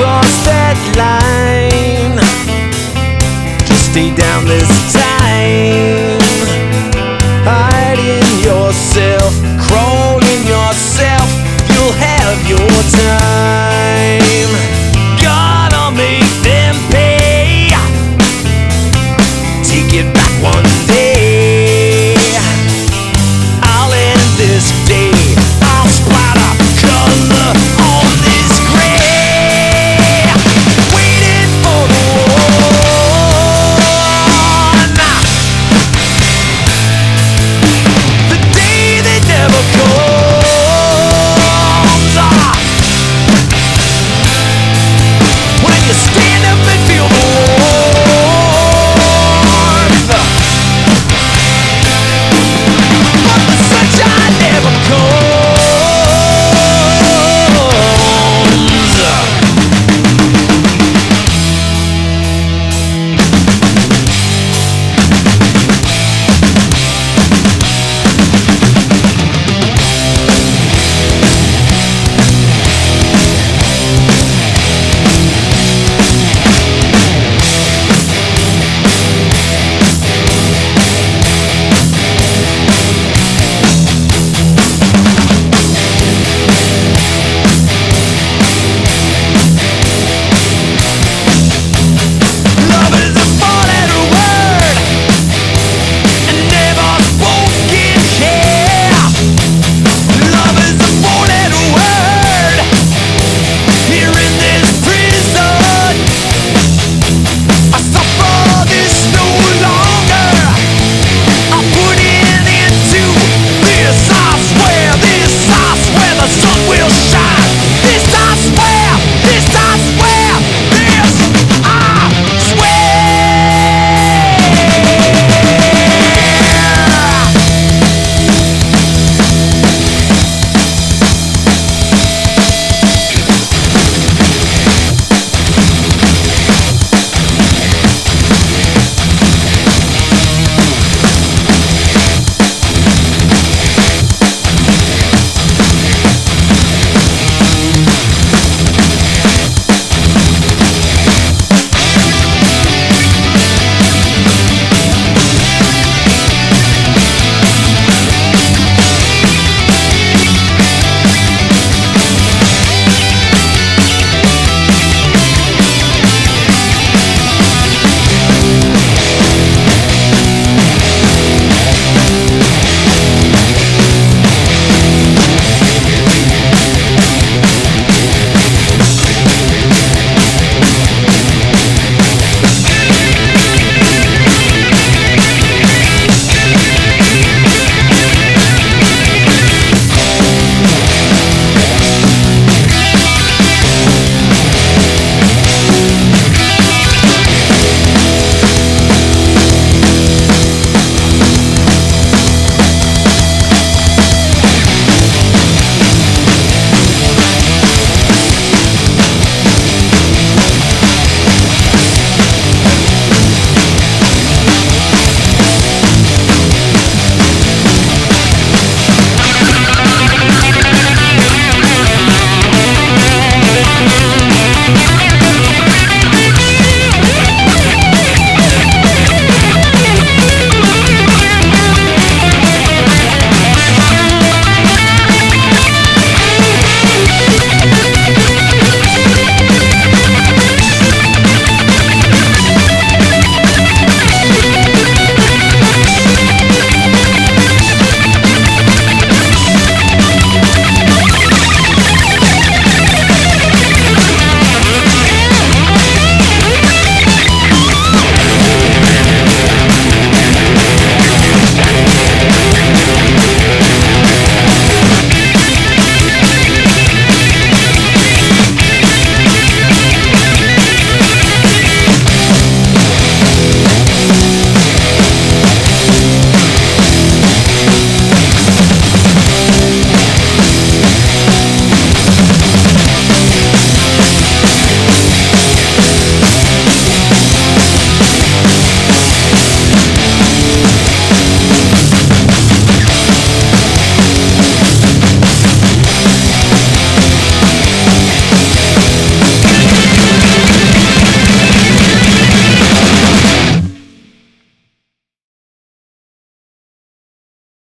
cross that line. Just stay down this time.